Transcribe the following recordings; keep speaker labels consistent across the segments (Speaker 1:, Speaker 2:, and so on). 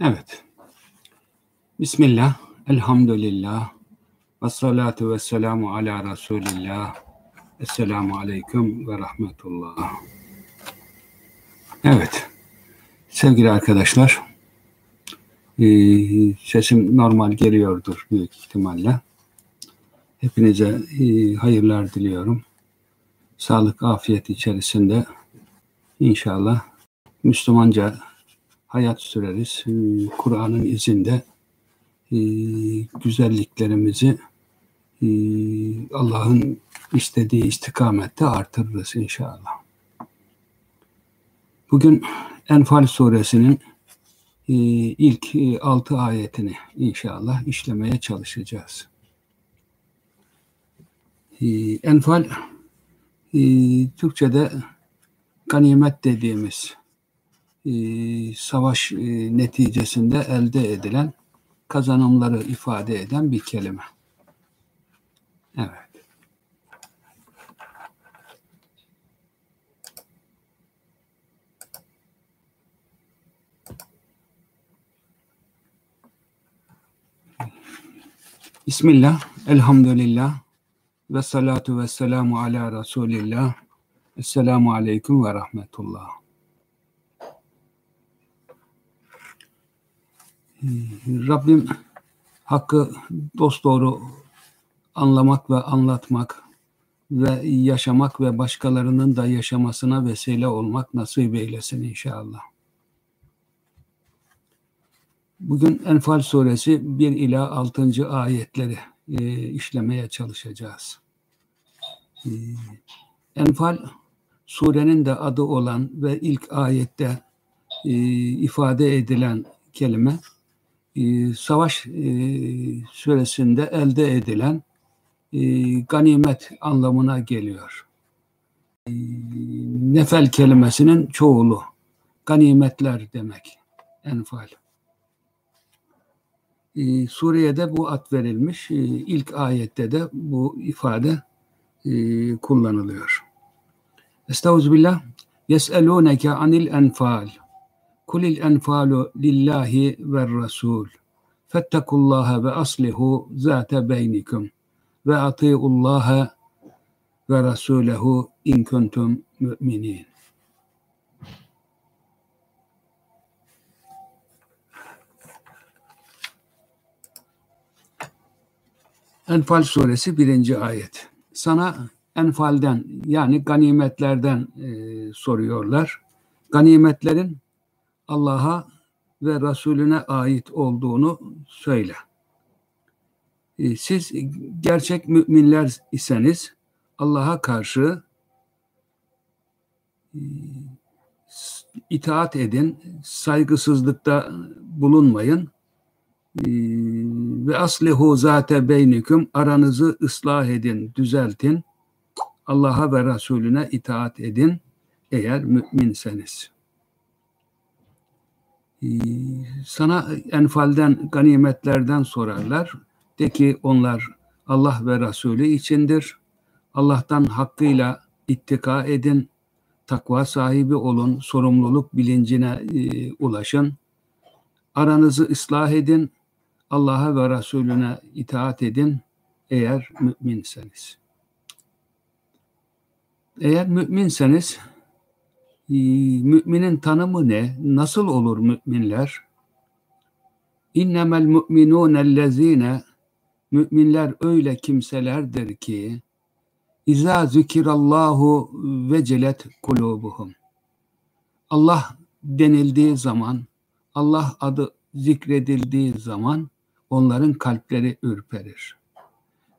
Speaker 1: Evet. Bismillah, elhamdülillah, ve salatu ve selamu ala Resulillah, Esselamu aleyküm ve rahmetullah. Evet, sevgili arkadaşlar, e, sesim normal geliyordur büyük ihtimalle. Hepinize e, hayırlar diliyorum. Sağlık, afiyet içerisinde inşallah Müslümanca hayat süreriz. E, Kur'an'ın izinde e, güzelliklerimizi e, Allah'ın istediği istikamette artırırız inşallah. Bugün Enfal suresinin ilk altı ayetini inşallah işlemeye çalışacağız. Enfal Türkçe'de ganimet dediğimiz e, savaş e, neticesinde elde edilen kazanımları ifade eden bir kelime. Evet. Bismillah, elhamdülillah ve salatu ve selamu ala Resulillah. Esselamu aleyküm ve rahmetullah. Rabbim hakkı dosdoğru anlamak ve anlatmak ve yaşamak ve başkalarının da yaşamasına vesile olmak nasip eylesin inşallah. Bugün Enfal suresi 1 ila 6. ayetleri e, işlemeye çalışacağız. E, Enfal surenin de adı olan ve ilk ayette e, ifade edilen kelime e, savaş e, süresinde elde edilen e, ganimet anlamına geliyor. Nefel kelimesinin çoğulu. Ganimetler demek. Enfal. Suriye'de bu ad verilmiş. E, ilk ayette de bu ifade kullanılıyor. Estağfirullah. Yes'elûneke anil enfal. Kulil enfalu lillahi ve rasul. Fettekullaha ve aslihu zate beynikum. Ve atiullaha ve rasulehu in kuntum müminin. Enfal suresi birinci ayet. Sana enfalden yani ganimetlerden e, soruyorlar. Ganimetlerin Allah'a ve Resulüne ait olduğunu söyle. E, siz gerçek müminler iseniz Allah'a karşı e, itaat edin, saygısızlıkta bulunmayın e, ve aslihu zate beynikum aranızı ıslah edin, düzeltin. Allah'a ve Resulüne itaat edin eğer müminseniz. Sana enfalden, ganimetlerden sorarlar. De ki onlar Allah ve Resulü içindir. Allah'tan hakkıyla ittika edin. Takva sahibi olun. Sorumluluk bilincine e, ulaşın. Aranızı ıslah edin. Allah'a ve Resulüne itaat edin eğer müminseniz. Eğer müminseniz müminin tanımı ne? Nasıl olur müminler? İnnemel mu'minûnellezîne Müminler öyle kimselerdir ki İzâ zikirallahu vecelet kulubuhum Allah denildiği zaman Allah adı zikredildiği zaman onların kalpleri ürperir.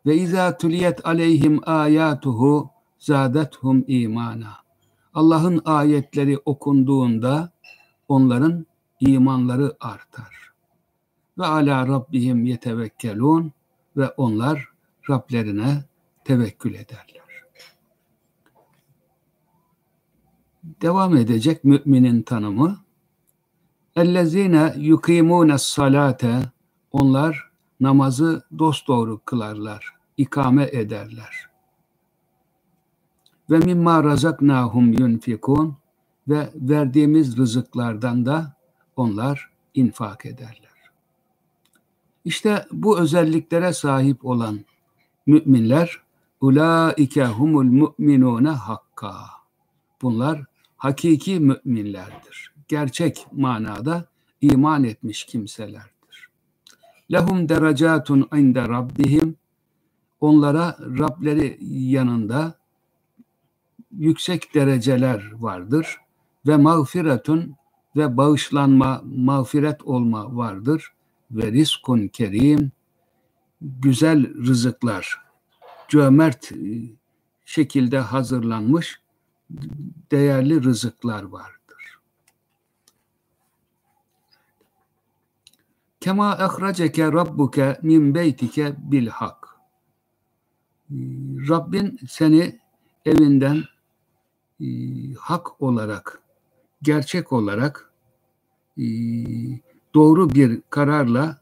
Speaker 1: Ve izâ tuliyet aleyhim âyâtuhu zâdethum imana Allah'ın ayetleri okunduğunda onların imanları artar. Ve ala rabbihim yetevekkelun ve onlar Rablerine tevekkül ederler. Devam edecek müminin tanımı Ellezine yukimune salate onlar namazı dosdoğru kılarlar, ikame ederler ve mimma razaknahum yunfikun ve verdiğimiz rızıklardan da onlar infak ederler. İşte bu özelliklere sahip olan müminler ulaike humul mu'minune hakka. Bunlar hakiki müminlerdir. Gerçek manada iman etmiş kimselerdir. Lehum derecatun inde rabbihim onlara Rableri yanında yüksek dereceler vardır ve mağfiretun ve bağışlanma, mağfiret olma vardır ve rizkun kerim güzel rızıklar cömert şekilde hazırlanmış değerli rızıklar vardır. Kema ehraceke rabbuke min beytike bil hak. Rabbin seni evinden e, hak olarak, gerçek olarak e, doğru bir kararla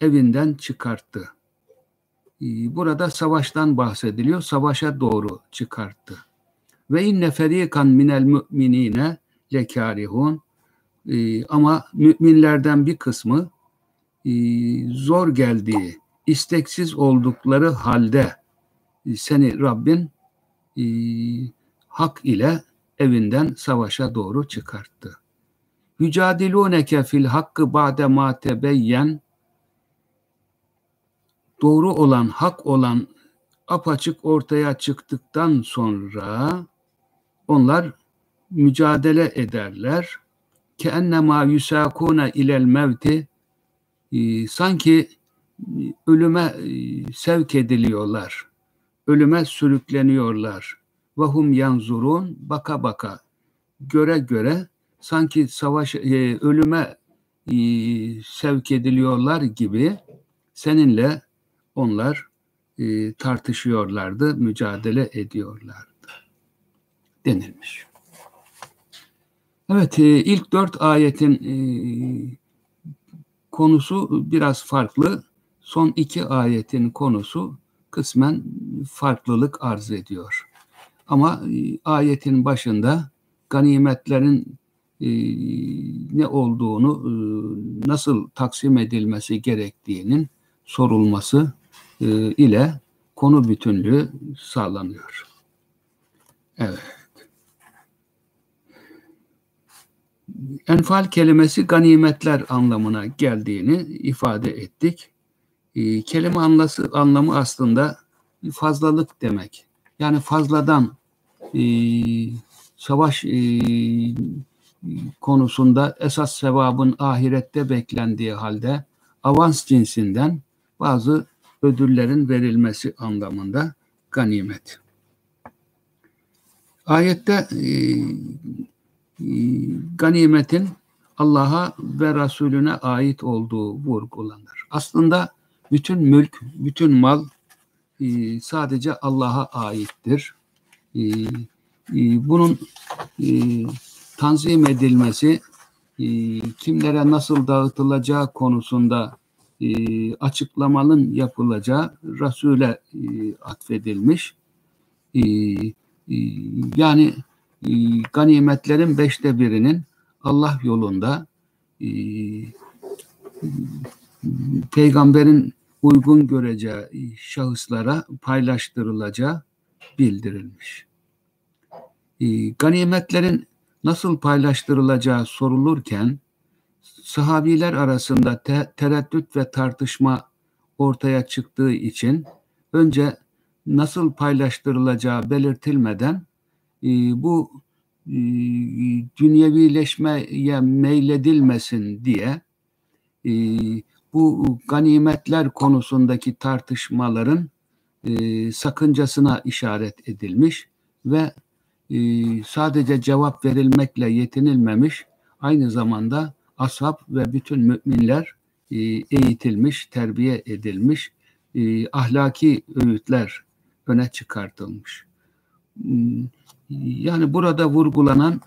Speaker 1: evinden çıkarttı. E, burada savaştan bahsediliyor. Savaşa doğru çıkarttı. Ve inne ferikan minel müminine lekarihun ama müminlerden bir kısmı zor geldiği, isteksiz oldukları halde seni Rabbin hak ile evinden savaşa doğru çıkarttı. Yücadilûneke fil hakkı ba'de ma tebeyyen doğru olan, hak olan apaçık ortaya çıktıktan sonra onlar mücadele ederler. Ke ennema yusakuna ilel mevti e, sanki ölüme e, sevk ediliyorlar ölüme sürükleniyorlar. Vahum yanzurun baka baka göre göre sanki savaş e, ölüme e, sevk ediliyorlar gibi seninle onlar e, tartışıyorlardı, mücadele ediyorlardı denilmiş. Evet, e, ilk dört ayetin e, konusu biraz farklı. Son iki ayetin konusu kısmen farklılık arz ediyor. Ama e, ayetin başında ganimetlerin e, ne olduğunu, e, nasıl taksim edilmesi gerektiğinin sorulması ile konu bütünlüğü sağlanıyor. Evet. Enfal kelimesi ganimetler anlamına geldiğini ifade ettik kelime anlası, anlamı aslında fazlalık demek. Yani fazladan e, savaş e, konusunda esas sevabın ahirette beklendiği halde avans cinsinden bazı ödüllerin verilmesi anlamında ganimet. Ayette e, e, ganimetin Allah'a ve Resulüne ait olduğu vurgulanır. Aslında bütün mülk, bütün mal e, sadece Allah'a aittir. E, e, bunun e, tanzim edilmesi, e, kimlere nasıl dağıtılacağı konusunda e, açıklamanın yapılacağı Resul'e e, atfedilmiş. E, e, yani e, ganimetlerin beşte birinin Allah yolunda e, peygamberin uygun göreceği şahıslara paylaştırılacağı bildirilmiş. E, ganimetlerin nasıl paylaştırılacağı sorulurken sahabiler arasında te- tereddüt ve tartışma ortaya çıktığı için önce nasıl paylaştırılacağı belirtilmeden e, bu e, dünyevileşmeye meyledilmesin diye e, bu ganimetler konusundaki tartışmaların e, sakıncasına işaret edilmiş ve e, sadece cevap verilmekle yetinilmemiş, aynı zamanda ashab ve bütün müminler e, eğitilmiş, terbiye edilmiş, e, ahlaki öğütler öne çıkartılmış. Hmm, yani burada vurgulanan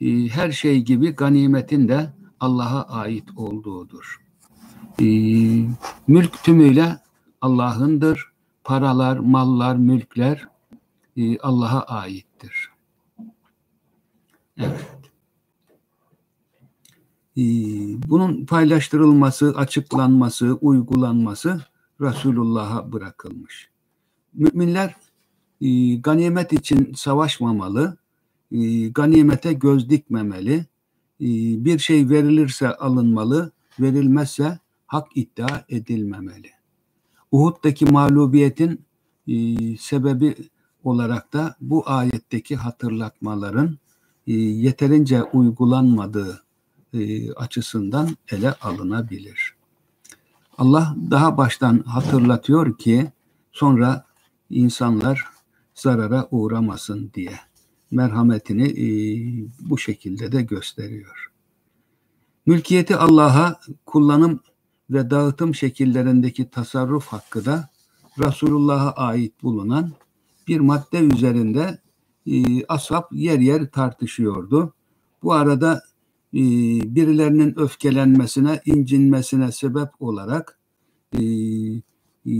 Speaker 1: e, her şey gibi ganimetin de Allah'a ait olduğudur. E, mülk tümüyle Allah'ındır. Paralar, mallar, mülkler e, Allah'a aittir. Evet. bunun paylaştırılması, açıklanması, uygulanması Resulullah'a bırakılmış. Müminler e, ganimet için savaşmamalı, e, ganimete göz dikmemeli, e, bir şey verilirse alınmalı, verilmezse hak iddia edilmemeli. Uhud'daki mağlubiyetin e, sebebi olarak da bu ayetteki hatırlatmaların e, yeterince uygulanmadığı e, açısından ele alınabilir. Allah daha baştan hatırlatıyor ki sonra insanlar zarara uğramasın diye merhametini e, bu şekilde de gösteriyor. Mülkiyeti Allah'a kullanım ve dağıtım şekillerindeki tasarruf hakkı da Resulullah'a ait bulunan bir madde üzerinde e, ashab yer yer tartışıyordu. Bu arada e, birilerinin öfkelenmesine, incinmesine sebep olarak e, e,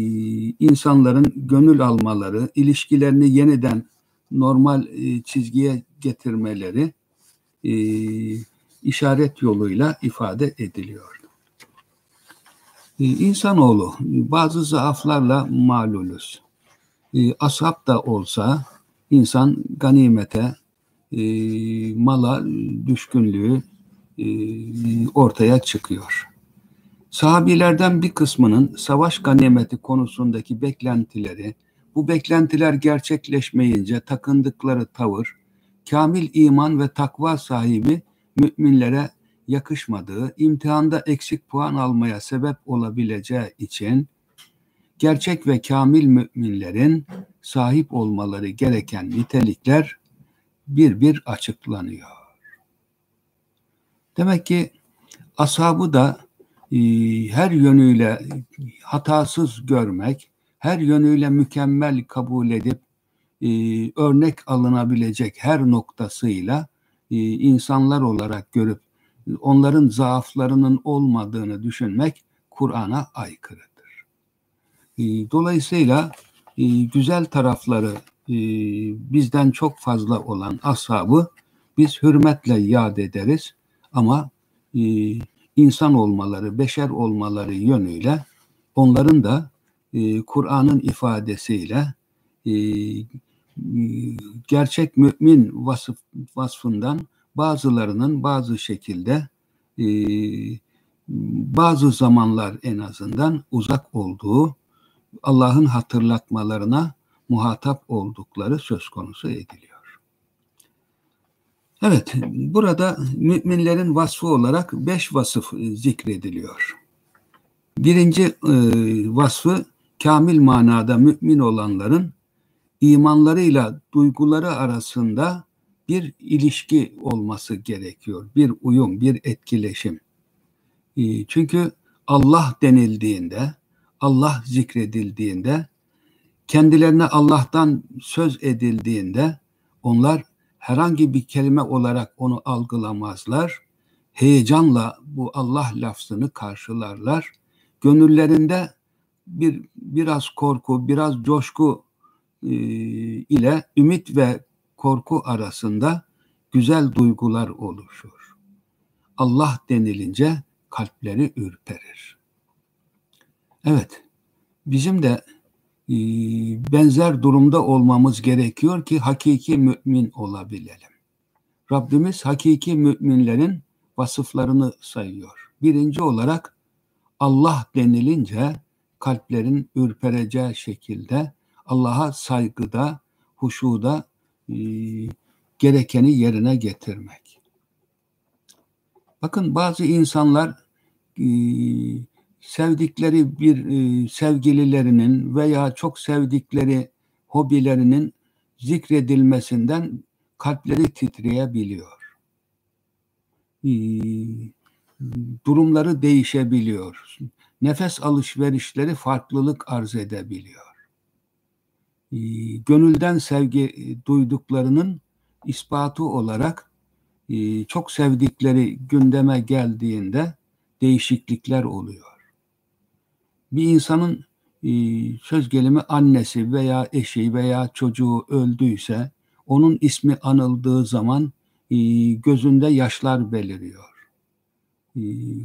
Speaker 1: insanların gönül almaları, ilişkilerini yeniden normal e, çizgiye getirmeleri e, işaret yoluyla ifade ediliyor. E, insanoğlu bazı zaaflarla malulüz. E, ashab da olsa insan ganimete, e, mala düşkünlüğü e, ortaya çıkıyor. Sahabilerden bir kısmının savaş ganimeti konusundaki beklentileri, bu beklentiler gerçekleşmeyince takındıkları tavır, kamil iman ve takva sahibi müminlere yakışmadığı, imtihanda eksik puan almaya sebep olabileceği için gerçek ve kamil müminlerin sahip olmaları gereken nitelikler bir bir açıklanıyor. Demek ki ashabı da e, her yönüyle hatasız görmek, her yönüyle mükemmel kabul edip e, örnek alınabilecek her noktasıyla e, insanlar olarak görüp onların zaaflarının olmadığını düşünmek Kur'an'a aykırıdır. E, dolayısıyla e, güzel tarafları e, bizden çok fazla olan ashabı biz hürmetle yad ederiz ama e, insan olmaları, beşer olmaları yönüyle onların da Kur'an'ın ifadesiyle gerçek mümin vasıf, vasfından bazılarının bazı şekilde e, bazı zamanlar en azından uzak olduğu Allah'ın hatırlatmalarına muhatap oldukları söz konusu ediliyor. Evet, burada müminlerin vasfı olarak beş vasıf zikrediliyor. Birinci e, vasfı kamil manada mümin olanların imanlarıyla duyguları arasında bir ilişki olması gerekiyor. Bir uyum, bir etkileşim. E, çünkü Allah denildiğinde, Allah zikredildiğinde, kendilerine Allah'tan söz edildiğinde onlar herhangi bir kelime olarak onu algılamazlar. Heyecanla bu Allah lafzını karşılarlar. Gönüllerinde bir biraz korku, biraz coşku e, ile ümit ve korku arasında güzel duygular oluşur. Allah denilince kalpleri ürperir. Evet, bizim de e, benzer durumda olmamız gerekiyor ki hakiki mümin olabilelim. Rabbimiz hakiki müminlerin vasıflarını sayıyor. Birinci olarak Allah denilince kalplerin ürpereceği şekilde Allah'a saygıda, huşuda e, gerekeni yerine getirmek. Bakın bazı insanlar e, sevdikleri bir e, sevgililerinin veya çok sevdikleri hobilerinin zikredilmesinden kalpleri titreyebiliyor. E, durumları değişebiliyor. Nefes alışverişleri farklılık arz edebiliyor. E, gönülden sevgi e, duyduklarının ispatı olarak e, çok sevdikleri gündeme geldiğinde değişiklikler oluyor. Bir insanın söz gelimi annesi veya eşi veya çocuğu öldüyse onun ismi anıldığı zaman gözünde yaşlar beliriyor.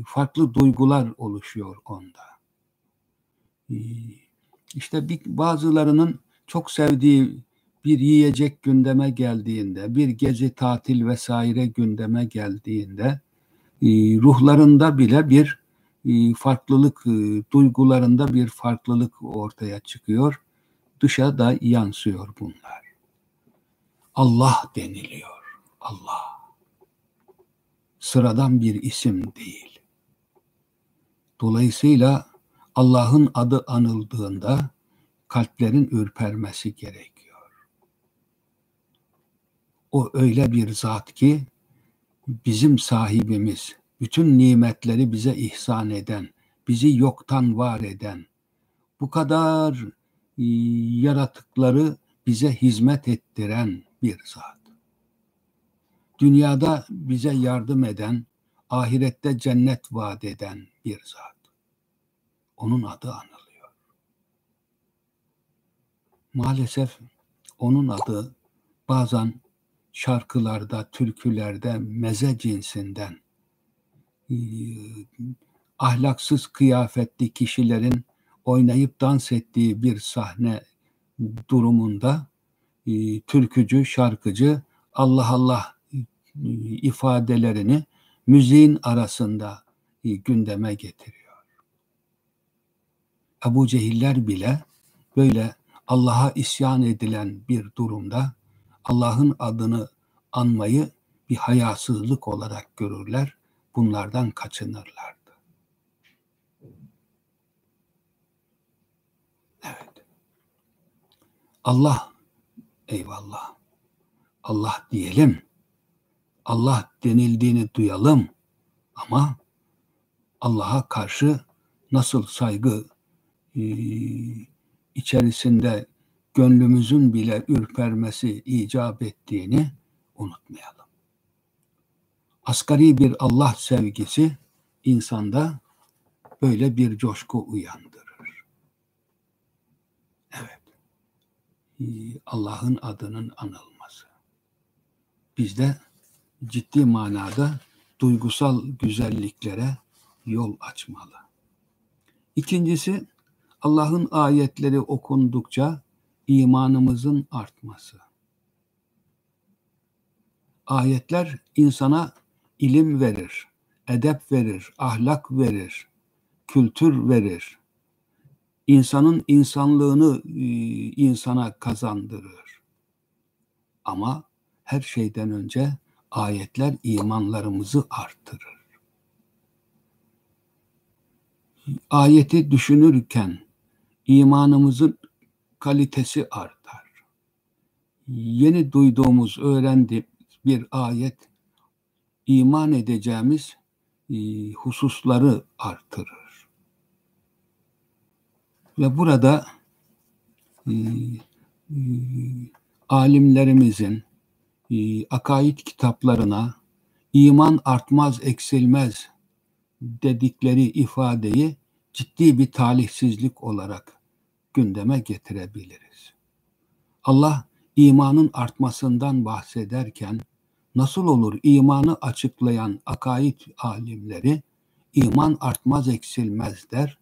Speaker 1: farklı duygular oluşuyor onda. İşte bazılarının çok sevdiği bir yiyecek gündeme geldiğinde, bir gezi tatil vesaire gündeme geldiğinde e, ruhlarında bile bir e, farklılık, e, duygularında bir farklılık ortaya çıkıyor. Dışa da yansıyor bunlar. Allah deniliyor. Allah. Sıradan bir isim değil. Dolayısıyla Allah'ın adı anıldığında kalplerin ürpermesi gerekiyor. O öyle bir zat ki bizim sahibimiz, bütün nimetleri bize ihsan eden, bizi yoktan var eden, bu kadar e, yaratıkları bize hizmet ettiren bir zat. Dünyada bize yardım eden, ahirette cennet vaat eden bir zat. Onun adı anılıyor. Maalesef onun adı bazen şarkılarda, türkülerde meze cinsinden e, ahlaksız kıyafetli kişilerin oynayıp dans ettiği bir sahne durumunda e, türkücü, şarkıcı Allah Allah e, ifadelerini müziğin arasında gündeme getiriyor. Ebu Cehiller bile böyle Allah'a isyan edilen bir durumda Allah'ın adını anmayı bir hayasızlık olarak görürler, bunlardan kaçınırlardı. Evet. Allah, eyvallah. Allah diyelim. Allah denildiğini duyalım. Ama Allah'a karşı nasıl saygı e, içerisinde gönlümüzün bile ürpermesi icap ettiğini unutmayalım. Asgari bir Allah sevgisi insanda böyle bir coşku uyandırır. Evet. Allah'ın adının anılması. Bizde ciddi manada duygusal güzelliklere yol açmalı. İkincisi Allah'ın ayetleri okundukça imanımızın artması. Ayetler insana ilim verir, edep verir, ahlak verir, kültür verir. İnsanın insanlığını e, insana kazandırır. Ama her şeyden önce ayetler imanlarımızı arttırır. Ayeti düşünürken imanımızın kalitesi artar. Yeni duyduğumuz, öğrendiğimiz bir ayet iman edeceğimiz e, hususları artırır. Ve burada e, e, alimlerimizin e, akaid kitaplarına iman artmaz eksilmez dedikleri ifadeyi ciddi bir talihsizlik olarak gündeme getirebiliriz. Allah imanın artmasından bahsederken nasıl olur imanı açıklayan akaid alimleri iman artmaz eksilmez der.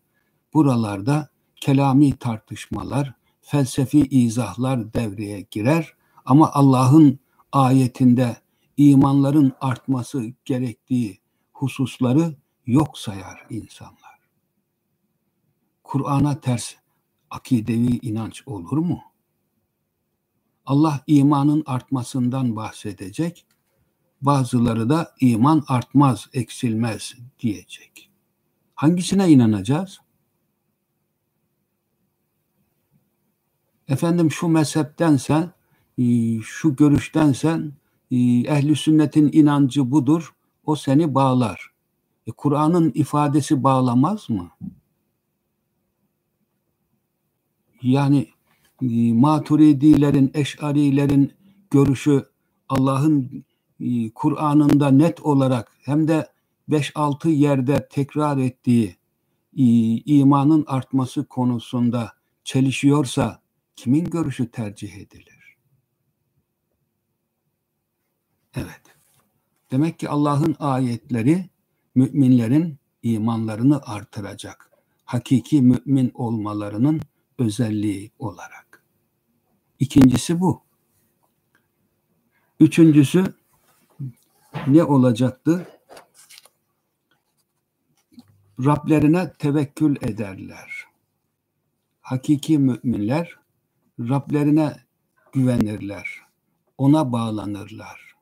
Speaker 1: Buralarda kelami tartışmalar, felsefi izahlar devreye girer ama Allah'ın ayetinde imanların artması gerektiği hususları yok sayar insanlar. Kur'an'a ters akidevi inanç olur mu? Allah imanın artmasından bahsedecek. Bazıları da iman artmaz, eksilmez diyecek. Hangisine inanacağız? Efendim şu mezheptensen, e, şu görüştensen e, ehli sünnetin inancı budur, o seni bağlar. E, Kur'an'ın ifadesi bağlamaz mı? Yani e, maturidilerin, eşarilerin görüşü Allah'ın e, Kur'an'ında net olarak hem de 5-6 yerde tekrar ettiği e, imanın artması konusunda çelişiyorsa kimin görüşü tercih edilir? Evet. Demek ki Allah'ın ayetleri müminlerin imanlarını artıracak. Hakiki mümin olmalarının özelliği olarak. İkincisi bu. Üçüncüsü ne olacaktı? Rablerine tevekkül ederler. Hakiki müminler Rablerine güvenirler. Ona bağlanırlar.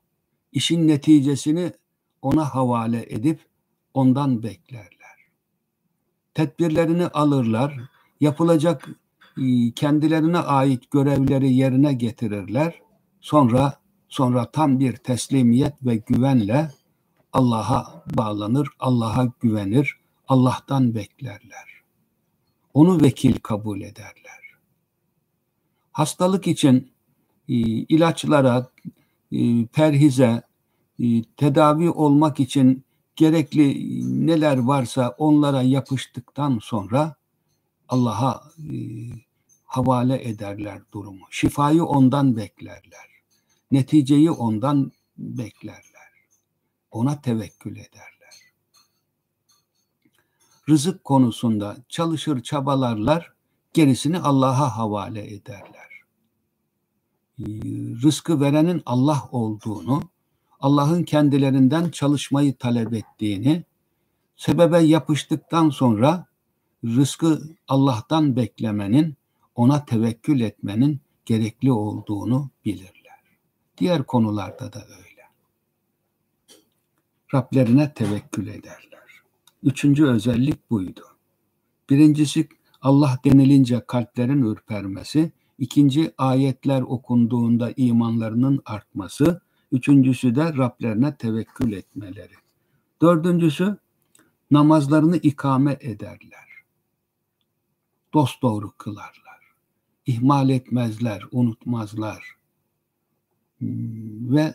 Speaker 1: İşin neticesini ona havale edip ondan beklerler. Tedbirlerini alırlar. Yapılacak kendilerine ait görevleri yerine getirirler. Sonra sonra tam bir teslimiyet ve güvenle Allah'a bağlanır, Allah'a güvenir, Allah'tan beklerler. Onu vekil kabul ederler. Hastalık için e, ilaçlara, e, perhize, e, tedavi olmak için gerekli neler varsa onlara yapıştıktan sonra Allah'a e, havale ederler durumu. Şifayı ondan beklerler. Neticeyi ondan beklerler. Ona tevekkül ederler. Rızık konusunda çalışır çabalarlar, gerisini Allah'a havale ederler. E, rızkı verenin Allah olduğunu, Allah'ın kendilerinden çalışmayı talep ettiğini, sebebe yapıştıktan sonra rızkı Allah'tan beklemenin, ona tevekkül etmenin gerekli olduğunu bilirler. Diğer konularda da öyle. Rablerine tevekkül ederler. Üçüncü özellik buydu. Birincisi Allah denilince kalplerin ürpermesi, ikinci ayetler okunduğunda imanlarının artması, Üçüncüsü de Rablerine tevekkül etmeleri. Dördüncüsü namazlarını ikame ederler. Dost doğru kılarlar. İhmal etmezler, unutmazlar. Ve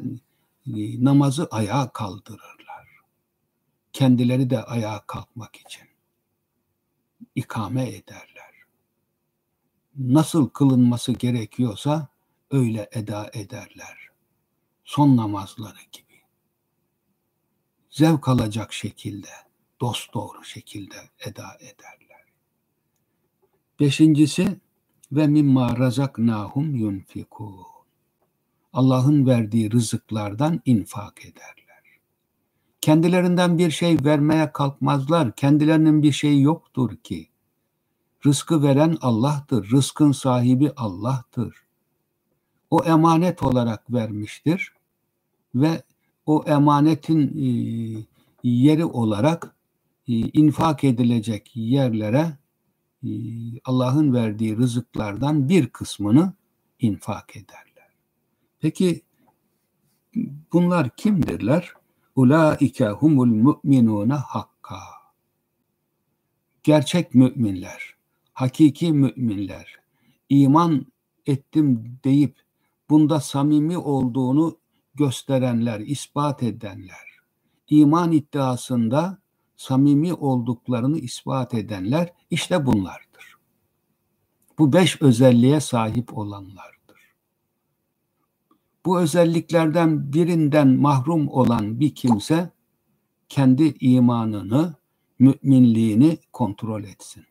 Speaker 1: e, namazı ayağa kaldırırlar. Kendileri de ayağa kalkmak için ikame ederler. Nasıl kılınması gerekiyorsa öyle eda ederler son namazları gibi. Zevk alacak şekilde, dost doğru şekilde eda ederler. Beşincisi ve mimma razaknahum yunfikun. Allah'ın verdiği rızıklardan infak ederler. Kendilerinden bir şey vermeye kalkmazlar. Kendilerinin bir şeyi yoktur ki. Rızkı veren Allah'tır. Rızkın sahibi Allah'tır. O emanet olarak vermiştir ve o emanetin e, yeri olarak e, infak edilecek yerlere Allah'ın verdiği rızıklardan bir kısmını infak ederler. Peki bunlar kimdirler? Ulaike humul mu'minune hakka. Gerçek müminler, hakiki müminler, iman ettim deyip bunda samimi olduğunu gösterenler, ispat edenler, iman iddiasında samimi olduklarını ispat edenler işte bunlardır. Bu beş özelliğe sahip olanlardır. Bu özelliklerden birinden mahrum olan bir kimse kendi imanını, müminliğini kontrol etsin.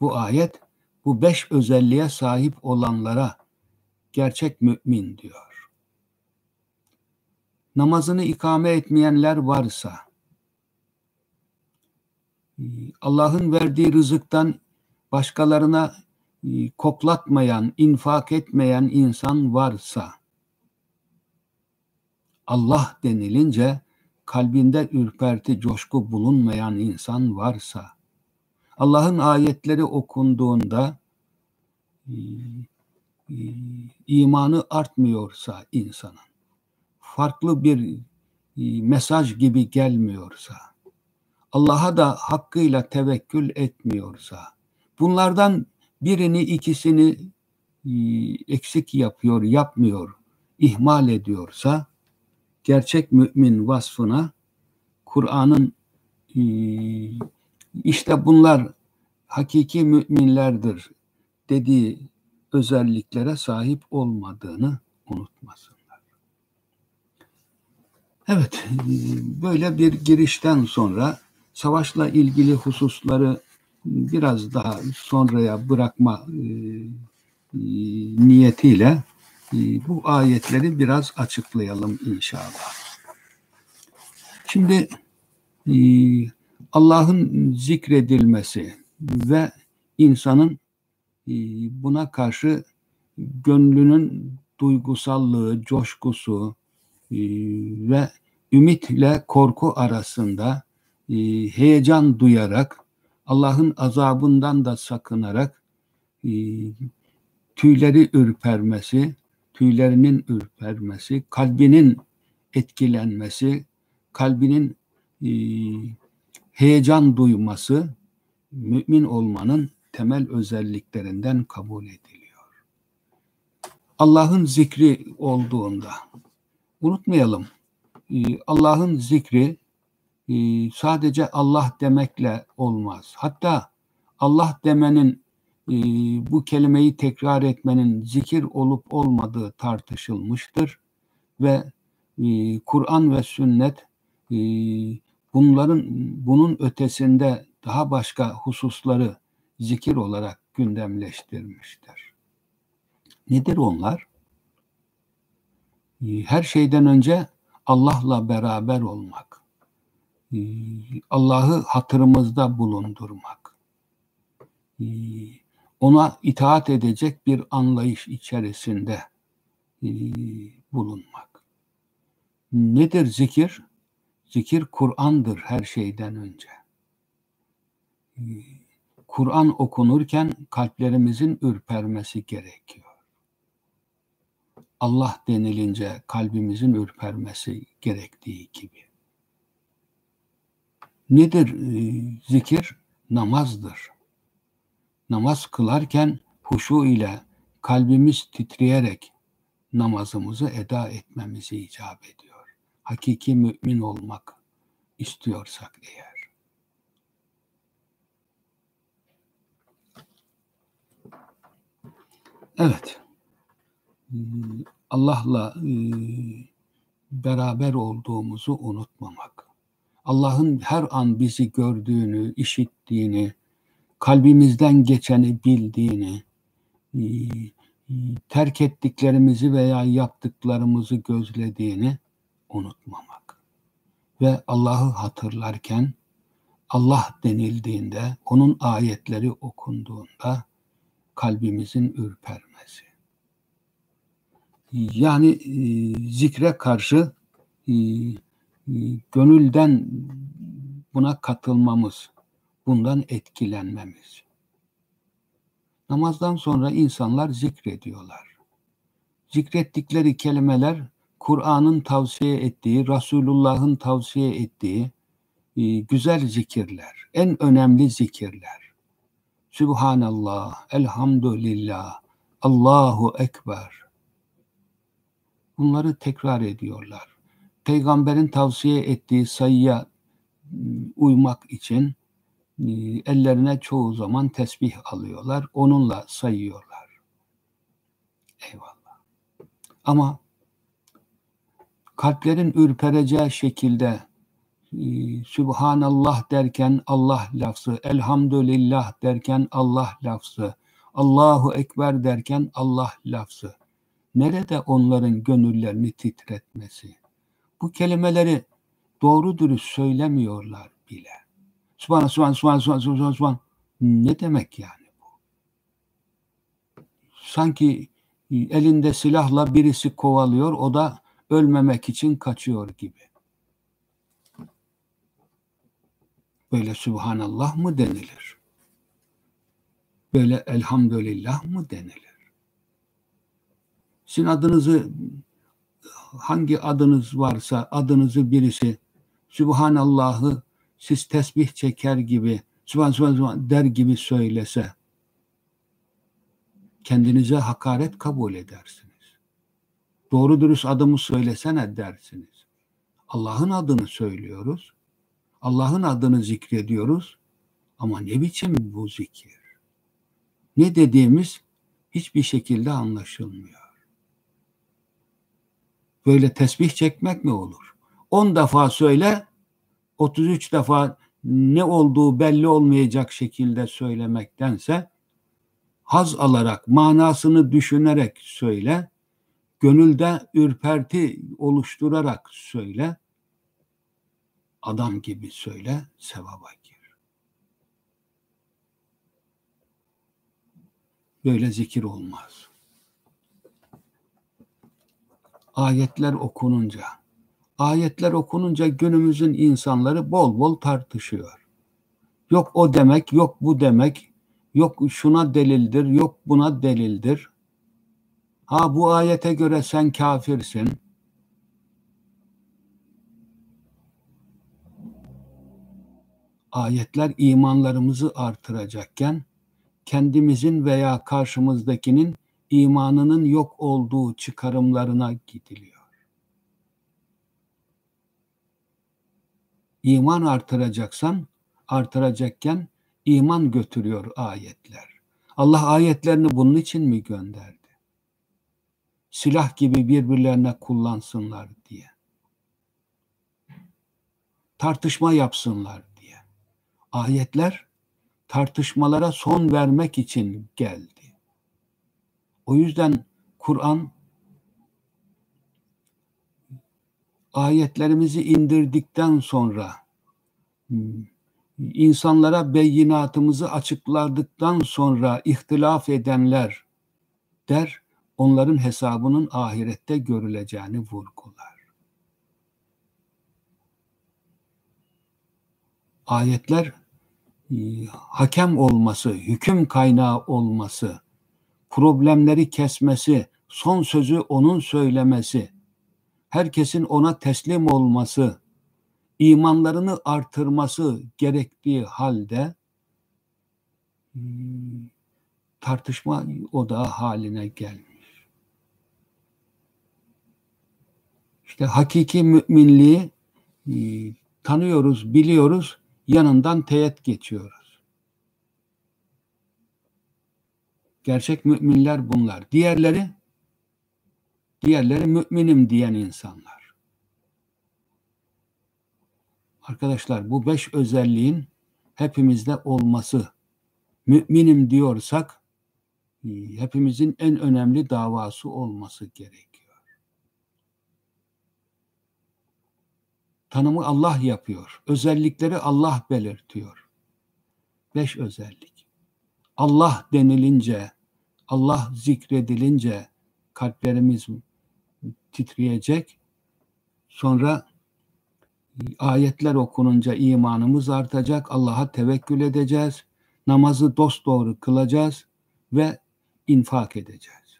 Speaker 1: Bu ayet bu beş özelliğe sahip olanlara gerçek mümin diyor namazını ikame etmeyenler varsa, Allah'ın verdiği rızıktan başkalarına e, koklatmayan, infak etmeyen insan varsa, Allah denilince kalbinde ürperti, coşku bulunmayan insan varsa, Allah'ın ayetleri okunduğunda e, e, imanı artmıyorsa insanın, farklı bir mesaj gibi gelmiyorsa, Allah'a da hakkıyla tevekkül etmiyorsa, bunlardan birini ikisini e, eksik yapıyor, yapmıyor, ihmal ediyorsa, gerçek mümin vasfına Kur'an'ın e, işte bunlar hakiki müminlerdir dediği özelliklere sahip olmadığını unutmasın. Evet, böyle bir girişten sonra savaşla ilgili hususları biraz daha sonraya bırakma e, e, niyetiyle e, bu ayetleri biraz açıklayalım inşallah. Şimdi Allah'ın zikredilmesi ve insanın buna karşı gönlünün duygusallığı, coşkusu ve ümitle korku arasında heyecan duyarak Allah'ın azabından da sakınarak e, tüyleri ürpermesi, tüylerinin ürpermesi, kalbinin etkilenmesi, kalbinin e, heyecan duyması mümin olmanın temel özelliklerinden kabul ediliyor. Allah'ın zikri olduğunda unutmayalım e, Allah'ın zikri sadece Allah demekle olmaz. Hatta Allah demenin e, bu kelimeyi tekrar etmenin zikir olup olmadığı tartışılmıştır ve e, Kur'an ve sünnet e, bunların bunun ötesinde daha başka hususları zikir olarak gündemleştirmiştir. Nedir onlar? Her şeyden önce Allah'la beraber olmak. Ee, Allah'ı hatırımızda bulundurmak, ee, ona itaat edecek bir anlayış içerisinde ee, bulunmak. Nedir zikir? Zikir Kur'an'dır her şeyden önce. Kur'an okunurken kalplerimizin ürpermesi gerekiyor. Allah denilince kalbimizin ürpermesi gerektiği gibi. Nedir e, zikir? Namazdır. Namaz kılarken huşu ile kalbimiz titreyerek namazımızı eda etmemizi icap ediyor. Hakiki mümin olmak istiyorsak eğer. Evet. Allah'la e, beraber olduğumuzu unutmamak. Allah'ın her an bizi gördüğünü, işittiğini, kalbimizden geçeni bildiğini, e, e, terk ettiklerimizi veya yaptıklarımızı gözlediğini unutmamak. Ve Allah'ı hatırlarken Allah denildiğinde, onun ayetleri okunduğunda kalbimizin ürpermesi. Yani e, zikre karşı gönülden buna katılmamız, bundan etkilenmemiz. Namazdan sonra insanlar zikrediyorlar. Zikrettikleri kelimeler Kur'an'ın tavsiye ettiği, Resulullah'ın tavsiye ettiği e, güzel zikirler, en önemli zikirler. Subhanallah, elhamdülillah, Allahu Ekber. Bunları tekrar ediyorlar peygamberin tavsiye ettiği sayıya ıı, uymak için ıı, ellerine çoğu zaman tesbih alıyorlar. Onunla sayıyorlar. Eyvallah. Ama kalplerin ürpereceği şekilde ıı, Sübhanallah derken Allah lafzı, Elhamdülillah derken Allah lafzı, Allahu Ekber derken Allah lafzı. Nerede onların gönüllerini titretmesi? Bu kelimeleri doğru dürüst söylemiyorlar bile. Subhan, subhan, subhan, subhan, subhan, subhan. Ne demek yani bu? Sanki elinde silahla birisi kovalıyor, o da ölmemek için kaçıyor gibi. Böyle Subhanallah mı denilir? Böyle Elhamdülillah mı denilir? Sizin adınızı hangi adınız varsa adınızı birisi Subhanallah'ı siz tesbih çeker gibi Subhan Subhan Subhan der gibi söylese kendinize hakaret kabul edersiniz. Doğru dürüst adımı söylesene dersiniz. Allah'ın adını söylüyoruz. Allah'ın adını zikrediyoruz. Ama ne biçim bu zikir? Ne dediğimiz hiçbir şekilde anlaşılmıyor. Böyle tesbih çekmek mi olur? 10 defa söyle 33 defa ne olduğu belli olmayacak şekilde söylemektense haz alarak, manasını düşünerek söyle, gönülde ürperti oluşturarak söyle, adam gibi söyle, sevaba gir. Böyle zikir olmaz. Ayetler okununca, ayetler okununca günümüzün insanları bol bol tartışıyor. Yok o demek, yok bu demek, yok şuna delildir, yok buna delildir. Ha bu ayete göre sen kafirsin. Ayetler imanlarımızı artıracakken kendimizin veya karşımızdakinin imanının yok olduğu çıkarımlarına gidiliyor. İman artıracaksan, artıracakken iman götürüyor ayetler. Allah ayetlerini bunun için mi gönderdi? Silah gibi birbirlerine kullansınlar diye. Tartışma yapsınlar diye. Ayetler tartışmalara son vermek için geldi. O yüzden Kur'an ayetlerimizi indirdikten sonra hmm, insanlara beyinatımızı açıkladıktan sonra ihtilaf edenler der, onların hesabının ahirette görüleceğini vurgular. Ayetler e, hakem olması, hüküm kaynağı olması, problemleri kesmesi, son sözü onun söylemesi, herkesin ona teslim olması, imanlarını artırması gerektiği halde hmm, tartışma odağı haline gelmiş. İşte hakiki müminliği e, tanıyoruz, biliyoruz, yanından teğet geçiyoruz. Gerçek müminler bunlar. Diğerleri diğerleri müminim diyen insanlar. Arkadaşlar bu beş özelliğin hepimizde olması. Müminim diyorsak hepimizin en önemli davası olması gerekiyor. Tanımı Allah yapıyor. Özellikleri Allah belirtiyor. Beş özellik. Allah denilince, Allah zikredilince kalplerimiz titreyecek. Sonra ayetler okununca imanımız artacak, Allah'a tevekkül edeceğiz, namazı dosdoğru kılacağız ve infak edeceğiz.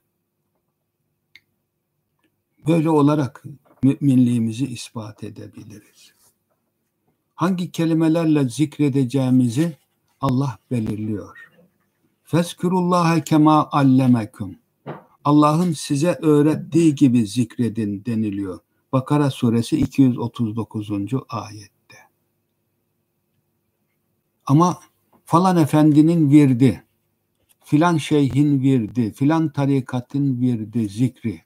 Speaker 1: Böyle olarak müminliğimizi ispat edebiliriz. Hangi kelimelerle zikredeceğimizi Allah belirliyor. Fezkurullaha kema allemekum. Allah'ın size öğrettiği gibi zikredin deniliyor. Bakara suresi 239. ayette. Ama falan efendinin virdi, filan şeyhin virdi, filan tarikatın virdi, zikri.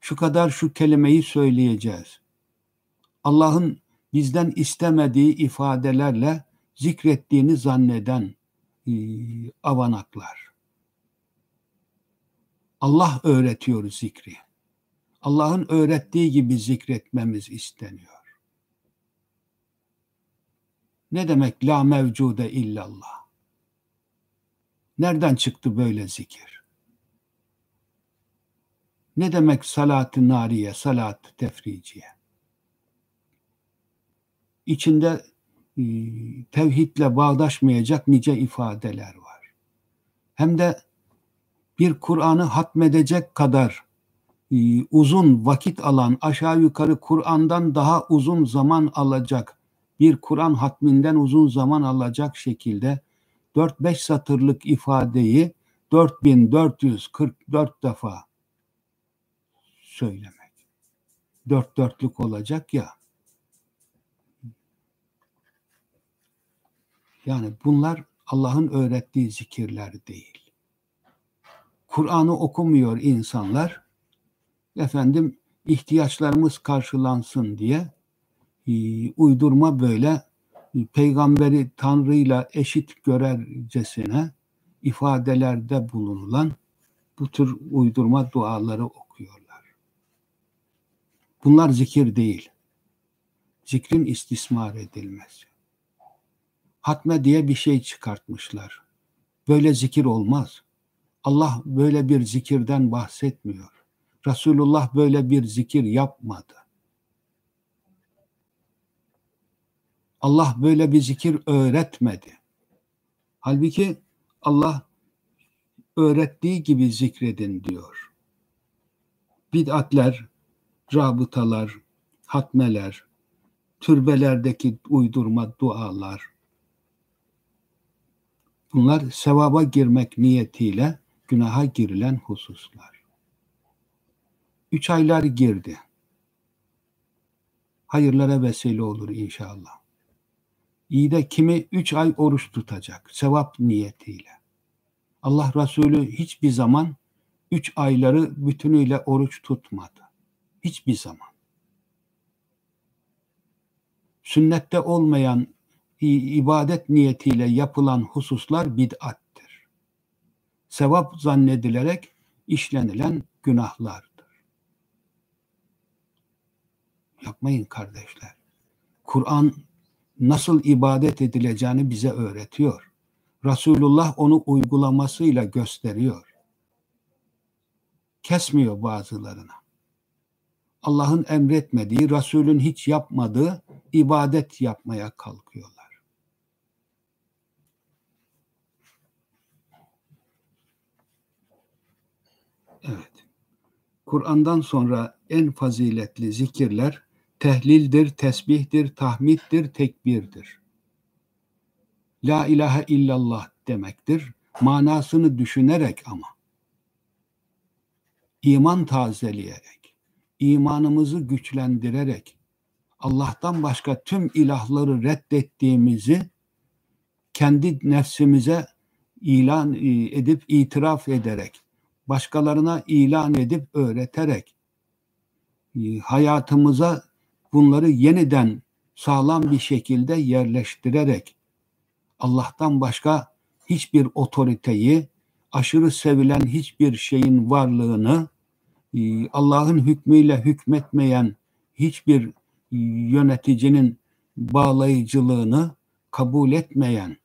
Speaker 1: Şu kadar şu kelimeyi söyleyeceğiz. Allah'ın bizden istemediği ifadelerle zikrettiğini zanneden e, avanaklar. Allah öğretiyor zikri. Allah'ın öğrettiği gibi zikretmemiz isteniyor. Ne demek la mevcude illallah? Nereden çıktı böyle zikir? Ne demek salat-ı nariye, salat tefriciye? İçinde tevhidle bağdaşmayacak nice ifadeler var. Hem de bir Kur'an'ı hatmedecek kadar e, uzun vakit alan, aşağı yukarı Kur'an'dan daha uzun zaman alacak, bir Kur'an hatminden uzun zaman alacak şekilde 4-5 satırlık ifadeyi 4444 defa söylemek. Dört dörtlük olacak ya. Yani bunlar Allah'ın öğrettiği zikirler değil. Kur'an'ı okumuyor insanlar efendim ihtiyaçlarımız karşılansın diye e, uydurma böyle e, peygamberi Tanrı'yla eşit görercesine ifadelerde bulunulan bu tür uydurma duaları okuyorlar. Bunlar zikir değil. Zikrin istismar edilmesi. Hatme diye bir şey çıkartmışlar. Böyle zikir olmaz. Allah böyle bir zikirden bahsetmiyor. Resulullah böyle bir zikir yapmadı. Allah böyle bir zikir öğretmedi. Halbuki Allah öğrettiği gibi zikredin diyor. Bid'atler, rabıtalar, hatmeler, türbelerdeki uydurma dualar, bunlar sevaba girmek niyetiyle günaha girilen hususlar. Üç aylar girdi. Hayırlara vesile olur inşallah. İyi de kimi üç ay oruç tutacak sevap niyetiyle. Allah Resulü hiçbir zaman üç ayları bütünüyle oruç tutmadı. Hiçbir zaman. Sünnette olmayan ibadet niyetiyle yapılan hususlar bid'attir. Sevap zannedilerek işlenilen günahlardır. Yapmayın kardeşler. Kur'an nasıl ibadet edileceğini bize öğretiyor. Resulullah onu uygulamasıyla gösteriyor. Kesmiyor bazılarına. Allah'ın emretmediği, Resulün hiç yapmadığı ibadet yapmaya kalkıyorlar. Evet. Kur'an'dan sonra en faziletli zikirler tehlildir, tesbihtir, tahmiddir, tekbirdir. La ilahe illallah demektir. Manasını düşünerek ama. iman tazeleyerek, imanımızı güçlendirerek, Allah'tan başka tüm ilahları reddettiğimizi kendi nefsimize ilan e, edip itiraf ederek, başkalarına ilan edip öğreterek, e, hayatımıza bunları yeniden sağlam bir şekilde yerleştirerek Allah'tan başka hiçbir otoriteyi, aşırı sevilen hiçbir şeyin varlığını, e, Allah'ın hükmüyle hükmetmeyen hiçbir yöneticinin bağlayıcılığını kabul etmeyen,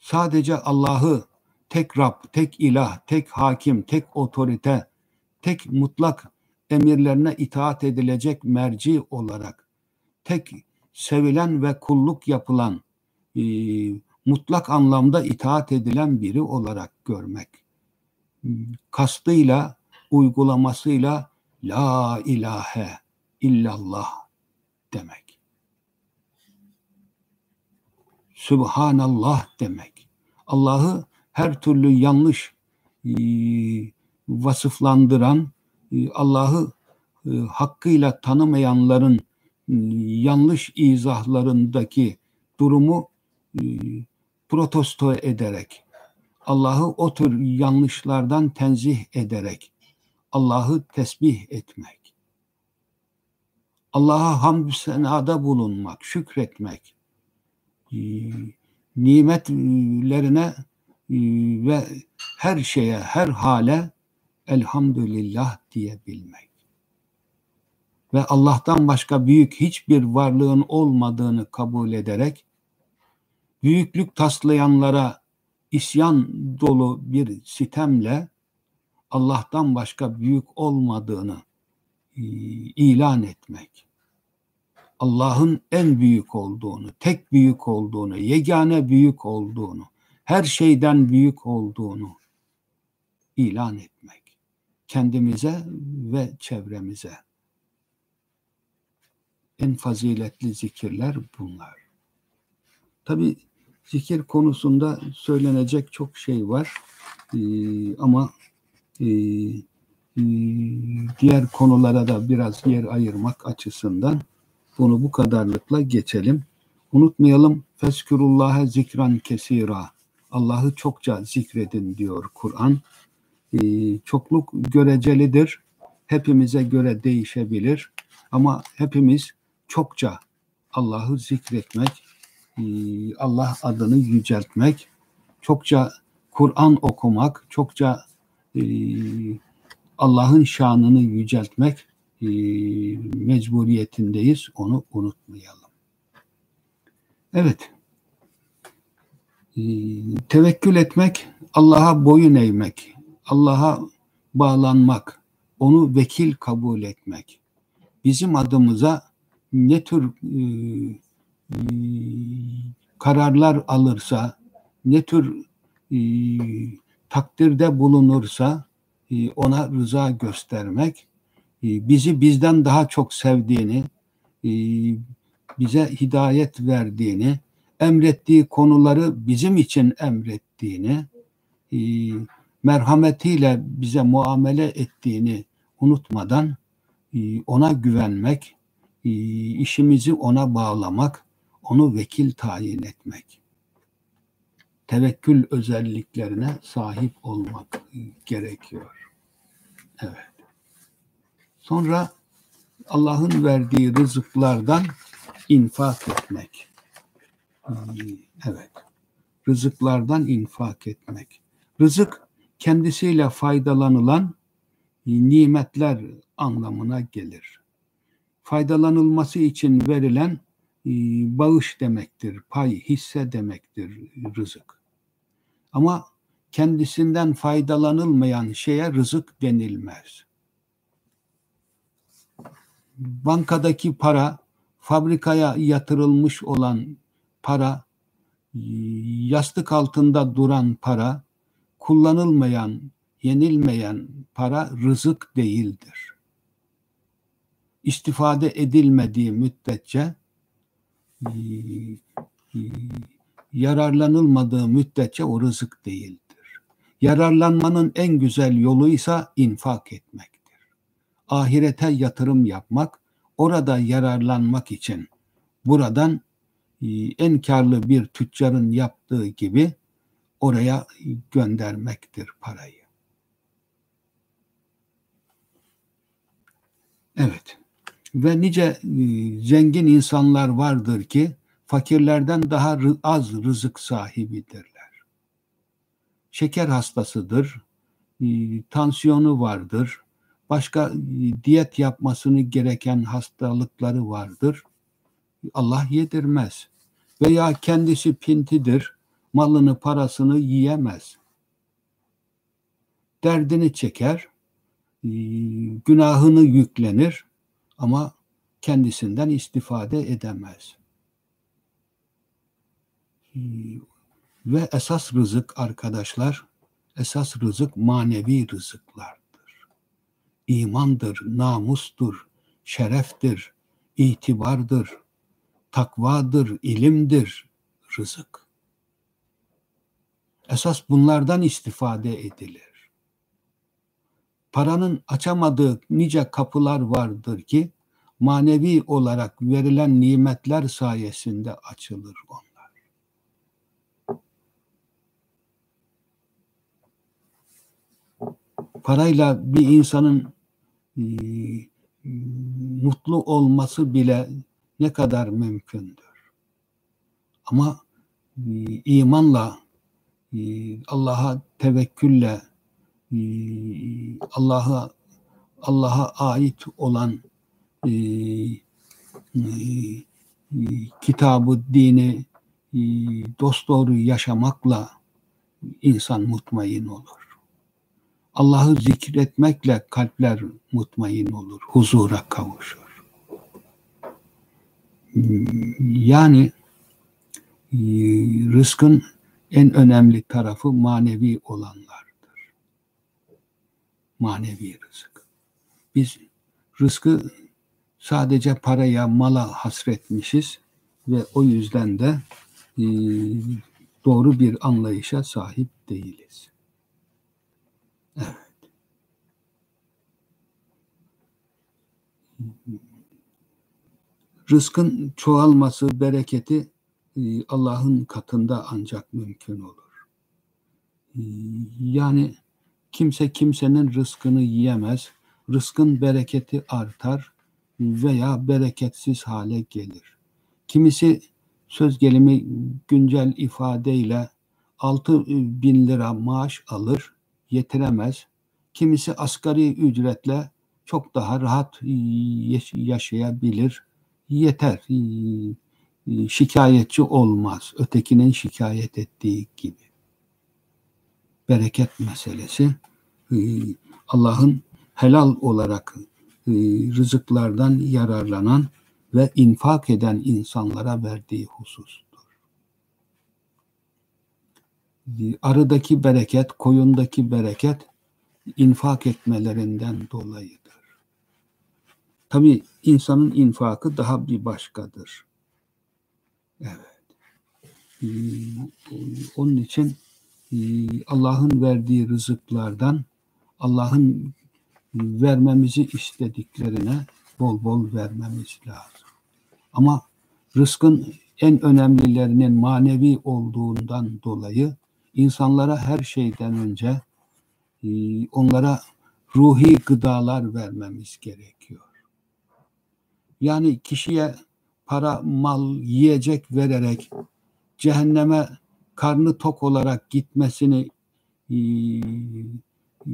Speaker 1: sadece Allah'ı tek Rab, tek ilah, tek hakim, tek otorite, tek mutlak emirlerine itaat edilecek merci olarak, tek sevilen ve kulluk yapılan, e, mutlak anlamda itaat edilen biri olarak görmek. Kastıyla, uygulamasıyla La ilahe illallah demek. Subhanallah demek. Allah'ı her türlü yanlış e, vasıflandıran, e, Allah'ı e, hakkıyla tanımayanların e, yanlış izahlarındaki durumu protesto ederek, Allah'ı o tür yanlışlardan tenzih ederek, Allah'ı tesbih etmek, Allah'a hamd senada bulunmak, şükretmek, nimetlerine ve her şeye, her hale elhamdülillah diyebilmek. Ve Allah'tan başka büyük hiçbir varlığın olmadığını kabul ederek büyüklük taslayanlara isyan dolu bir sitemle Allah'tan başka büyük olmadığını e, ilan etmek. Allah'ın en büyük olduğunu, tek büyük olduğunu, yegane büyük olduğunu, her şeyden büyük olduğunu ilan etmek kendimize ve çevremize. En faziletli zikirler bunlar. Tabi zikir konusunda söylenecek çok şey var ee, ama e, e, diğer konulara da biraz yer ayırmak açısından bunu bu kadarlıkla geçelim. Unutmayalım Feskürullah'a zikran kesira. Allah'ı çokça zikredin diyor Kur'an. Ee, çokluk görecelidir. hepimize göre değişebilir ama hepimiz çokça Allah'ı zikretmek, e, Allah adını yüceltmek, çokça Kur'an okumak, çokça e, Allah'ın şanını yüceltmek e, mecburiyetindeyiz. Onu unutmayalım. Evet. Tevekkül etmek, Allah'a boyun eğmek, Allah'a bağlanmak, onu vekil kabul etmek. Bizim adımıza ne tür e, e, kararlar alırsa, ne tür e, takdirde bulunursa e, ona rıza göstermek, e, bizi bizden daha çok sevdiğini, e, bize hidayet verdiğini, emrettiği konuları bizim için emrettiğini, e, merhametiyle bize muamele ettiğini unutmadan e, ona güvenmek, e, işimizi ona bağlamak, onu vekil tayin etmek. Tevekkül özelliklerine sahip olmak gerekiyor. Evet. Sonra Allah'ın verdiği rızıklardan infak etmek. Evet. Rızıklardan infak etmek. Rızık kendisiyle faydalanılan nimetler anlamına gelir. Faydalanılması için verilen e, bağış demektir, pay, hisse demektir rızık. Ama kendisinden faydalanılmayan şeye rızık denilmez. Bankadaki para, fabrikaya yatırılmış olan para, yastık altında duran para, kullanılmayan, yenilmeyen para rızık değildir. İstifade edilmediği müddetçe e, e, yararlanılmadığı müddetçe o rızık değildir. Yararlanmanın en güzel yolu ise infak etmektir. Ahirete yatırım yapmak, orada yararlanmak için buradan en karlı bir tüccarın yaptığı gibi oraya göndermektir parayı. Evet. Ve nice e, zengin insanlar vardır ki fakirlerden daha az rızık sahibidirler. Şeker hastasıdır, e, tansiyonu vardır, başka e, diyet yapmasını gereken hastalıkları vardır. Allah yedirmez. Veya kendisi pintidir, malını parasını yiyemez. Derdini çeker, e, günahını yüklenir ama kendisinden istifade edemez. E, ve esas rızık arkadaşlar, esas rızık manevi rızıklardır. İmandır, namustur, şereftir, itibardır, takvadır, ilimdir rızık. Esas bunlardan istifade edilir. Paranın açamadığı nice kapılar vardır ki manevi olarak verilen nimetler sayesinde açılır onlar. Parayla bir insanın e, mutlu olması bile ne kadar mümkündür. Ama e, imanla ee, Allah'a tevekkülle e, Allah'a Allah'a ait olan e, e, kitabı, dini dosdoğru yaşamakla insan mutmain olur. Allah'ı zikretmekle kalpler mutmain olur, huzura kavuşur. Yani rızkın en önemli tarafı manevi olanlardır. Manevi rızık. Biz rızkı sadece paraya, mala hasretmişiz ve o yüzden de e, doğru bir anlayışa sahip değiliz. Evet. Rızkın çoğalması, bereketi e, Allah'ın katında ancak mümkün olur. E, yani kimse kimsenin rızkını yiyemez. rızkın bereketi artar veya bereketsiz hale gelir. Kimisi söz gelimi güncel ifadeyle 6 bin lira maaş alır, yetiremez. Kimisi asgari ücretle çok daha rahat yaşayabilir, yeter, şikayetçi olmaz. Ötekinin şikayet ettiği gibi. Bereket meselesi Allah'ın helal olarak rızıklardan yararlanan ve infak eden insanlara verdiği husustur. Arıdaki bereket, koyundaki bereket infak etmelerinden dolayıdır. Tabi insanın infakı daha bir başkadır. Evet. Onun için Allah'ın verdiği rızıklardan Allah'ın vermemizi istediklerine bol bol vermemiz lazım. Ama rızkın en önemlilerinin manevi olduğundan dolayı insanlara her şeyden önce e, onlara ruhi gıdalar vermemiz gerekiyor. Yani kişiye para, mal, yiyecek vererek cehenneme karnı tok olarak gitmesini e, e,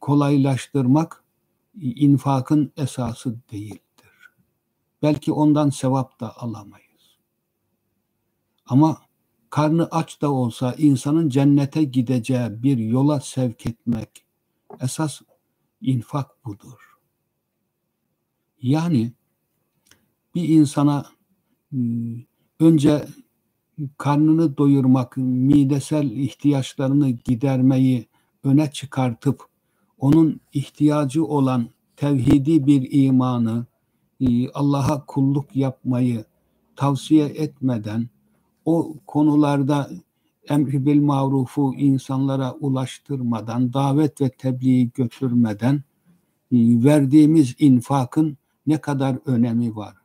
Speaker 1: kolaylaştırmak infakın esası değildir. Belki ondan sevap da alamayız. Ama karnı aç da olsa insanın cennete gideceği bir yola sevk etmek esas infak budur. Yani bir insana ıı, önce karnını doyurmak, midesel ihtiyaçlarını gidermeyi öne çıkartıp onun ihtiyacı olan tevhidi bir imanı, ıı, Allah'a kulluk yapmayı tavsiye etmeden o konularda emri bil marufu insanlara ulaştırmadan, davet ve tebliği götürmeden ıı, verdiğimiz infakın ne kadar önemi vardır.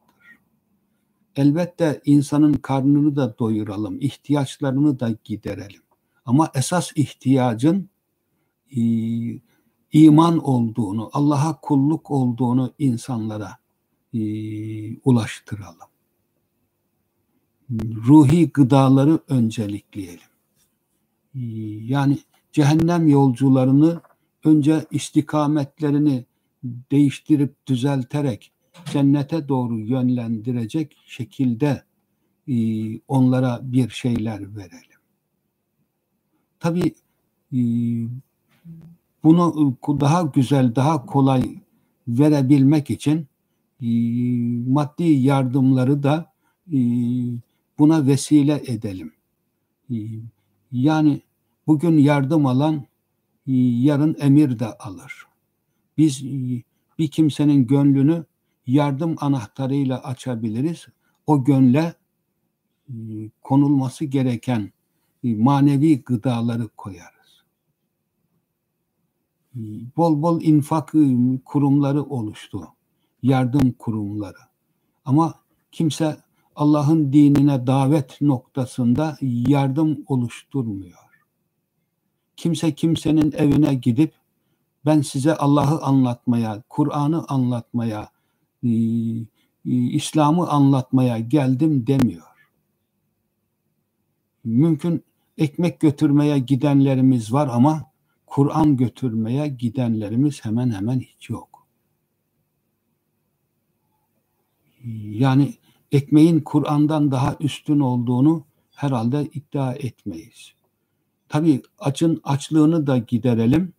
Speaker 1: Elbette insanın karnını da doyuralım, ihtiyaçlarını da giderelim. Ama esas ihtiyacın e, iman olduğunu, Allah'a kulluk olduğunu insanlara e, ulaştıralım. Ruhi gıdaları öncelikleyelim. E, yani cehennem yolcularını önce istikametlerini değiştirip düzelterek cennete doğru yönlendirecek şekilde e, onlara bir şeyler verelim. Tabi e, bunu daha güzel, daha kolay verebilmek için e, maddi yardımları da e, buna vesile edelim. E, yani bugün yardım alan e, yarın emir de alır. Biz e, bir kimsenin gönlünü yardım anahtarıyla açabiliriz. O gönle e, konulması gereken e, manevi gıdaları koyarız. E, bol bol infak kurumları oluştu. Yardım kurumları. Ama kimse Allah'ın dinine davet noktasında yardım oluşturmuyor. Kimse kimsenin evine gidip ben size Allah'ı anlatmaya, Kur'an'ı anlatmaya, e, e, İslam'ı anlatmaya geldim demiyor. Mümkün ekmek götürmeye gidenlerimiz var ama Kur'an götürmeye gidenlerimiz hemen hemen hiç yok. Yani ekmeğin Kur'an'dan daha üstün olduğunu herhalde iddia etmeyiz. Tabii açın açlığını da giderelim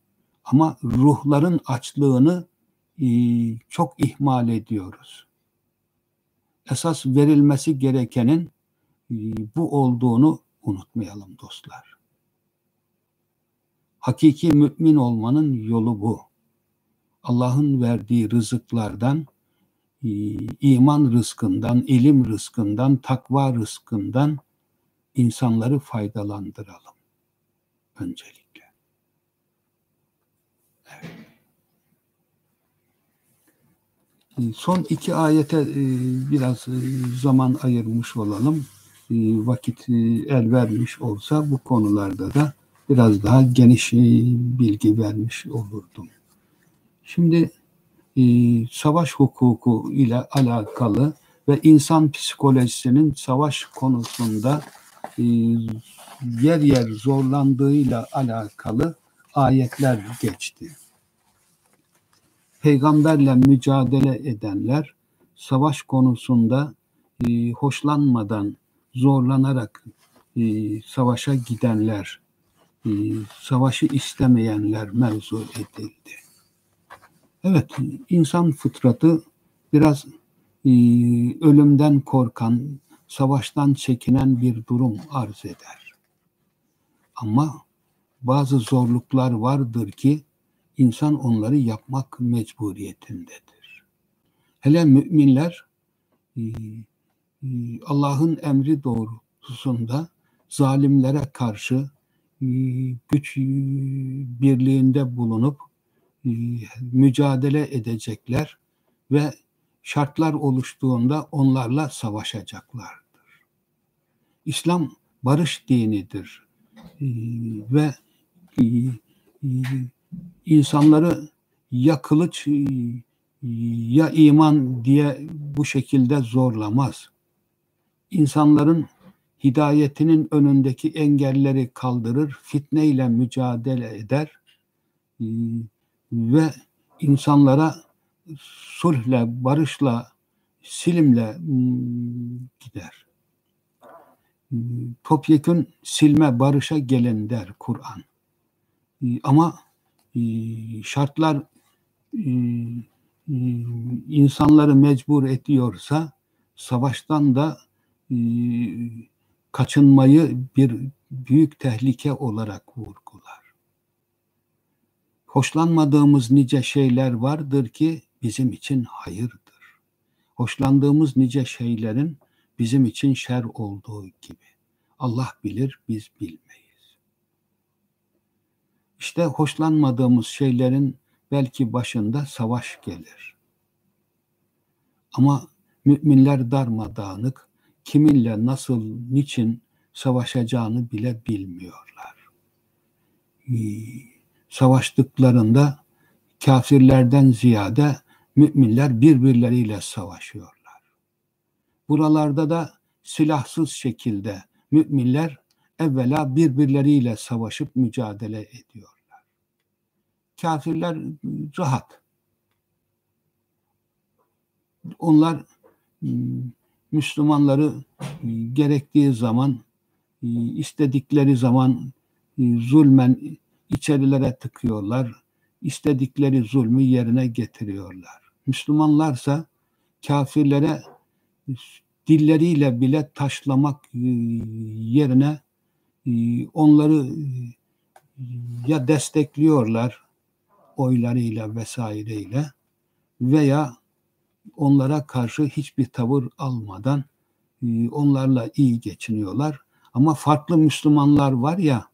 Speaker 1: ama ruhların açlığını çok ihmal ediyoruz. Esas verilmesi gerekenin e, bu olduğunu unutmayalım dostlar. Hakiki mümin olmanın yolu bu. Allah'ın verdiği rızıklardan, e, iman rızkından, ilim rızkından, takva rızkından insanları faydalandıralım öncelikle. Evet. Son iki ayete e, biraz e, zaman ayırmış olalım. E, vakit el vermiş olsa bu konularda da biraz daha geniş bilgi vermiş olurdum. Şimdi savaş hukuku ile alakalı ve insan psikolojisinin savaş konusunda yer yer zorlandığıyla alakalı ayetler geçti. Peygamberle mücadele edenler savaş konusunda e, hoşlanmadan, zorlanarak e, savaşa gidenler, e, savaşı istemeyenler mevzu edildi. Evet, insan fıtratı biraz e, ölümden korkan, savaştan çekinen bir durum arz eder. Ama bazı zorluklar vardır ki insan onları yapmak mecburiyetindedir. Hele müminler e, e, Allah'ın emri doğrultusunda zalimlere karşı e, güç birliğinde bulunup mücadele edecekler ve şartlar oluştuğunda onlarla savaşacaklardır. İslam barış dinidir ve insanları ya kılıç ya iman diye bu şekilde zorlamaz. İnsanların hidayetinin önündeki engelleri kaldırır, fitneyle mücadele eder ve insanlara sulhle, barışla, silimle gider. Topyekün silme, barışa gelin der Kur'an. Ama şartlar insanları mecbur ediyorsa savaştan da kaçınmayı bir büyük tehlike olarak vurgular. Hoşlanmadığımız nice şeyler vardır ki bizim için hayırdır. Hoşlandığımız nice şeylerin bizim için şer olduğu gibi. Allah bilir, biz bilmeyiz. İşte hoşlanmadığımız şeylerin belki başında savaş gelir. Ama müminler darmadağınık, kiminle nasıl, niçin savaşacağını bile bilmiyorlar. Savaştıklarında kafirlerden ziyade müminler birbirleriyle savaşıyorlar. Buralarda da silahsız şekilde müminler evvela birbirleriyle savaşıp mücadele ediyorlar. Kafirler rahat. Onlar Müslümanları gerektiği zaman istedikleri zaman zulmen içerilere tıkıyorlar. istedikleri zulmü yerine getiriyorlar. Müslümanlarsa kafirlere dilleriyle bile taşlamak yerine onları e, ya destekliyorlar oylarıyla vesaireyle veya onlara karşı hiçbir tavır almadan onlarla iyi geçiniyorlar. Ama farklı Müslümanlar var ya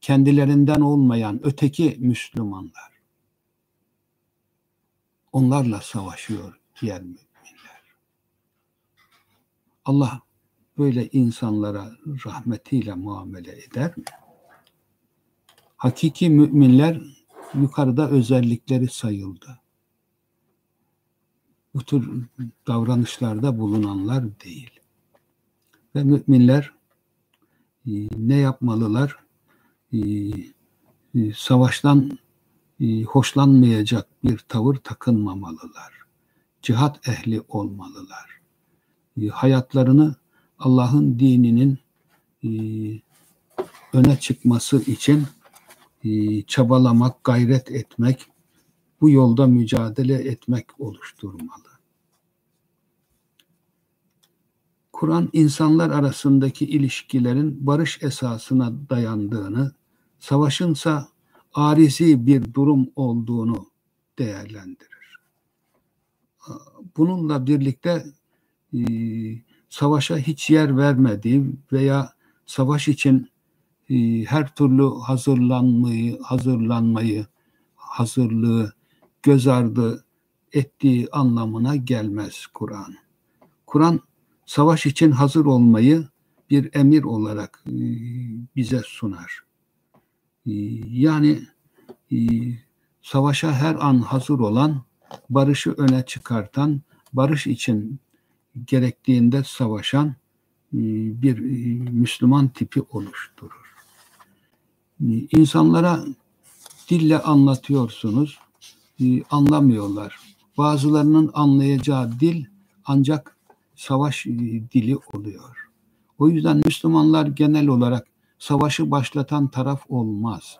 Speaker 1: kendilerinden olmayan öteki Müslümanlar. Onlarla savaşıyor diğer müminler. Allah böyle insanlara rahmetiyle muamele eder mi? Hakiki müminler yukarıda özellikleri sayıldı. Bu tür davranışlarda bulunanlar değil. Ve müminler e, ne yapmalılar? E, e, savaştan hoşlanmayacak bir tavır takınmamalılar. Cihat ehli olmalılar. Hayatlarını Allah'ın dininin öne çıkması için çabalamak, gayret etmek, bu yolda mücadele etmek oluşturmalı. Kur'an insanlar arasındaki ilişkilerin barış esasına dayandığını, savaşınsa arizi bir durum olduğunu değerlendirir. Bununla birlikte e, savaşa hiç yer vermediği veya savaş için e, her türlü hazırlanmayı, hazırlanmayı, hazırlığı göz ardı ettiği anlamına gelmez Kur'an. Kur'an savaş için hazır olmayı bir emir olarak e, bize sunar. E, yani e, savaşa her an hazır olan barışı öne çıkartan, barış için gerektiğinde savaşan e, bir e, Müslüman tipi oluşturur. E, insanlara dille anlatıyorsunuz, anlamıyorlar. Bazılarının anlayacağı dil ancak savaş dili oluyor. O yüzden Müslümanlar genel olarak savaşı başlatan taraf olmaz.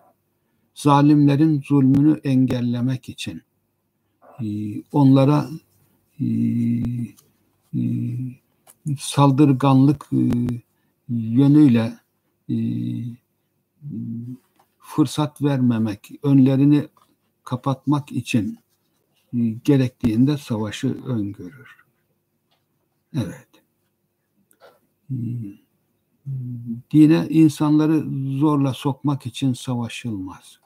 Speaker 1: Zalimlerin zulmünü engellemek için onlara saldırganlık e, yönüyle e, fırsat vermemek, önlerini kapatmak için e, gerektiğinde savaşı öngörür. Evet. Dine insanları zorla sokmak için savaşılmaz.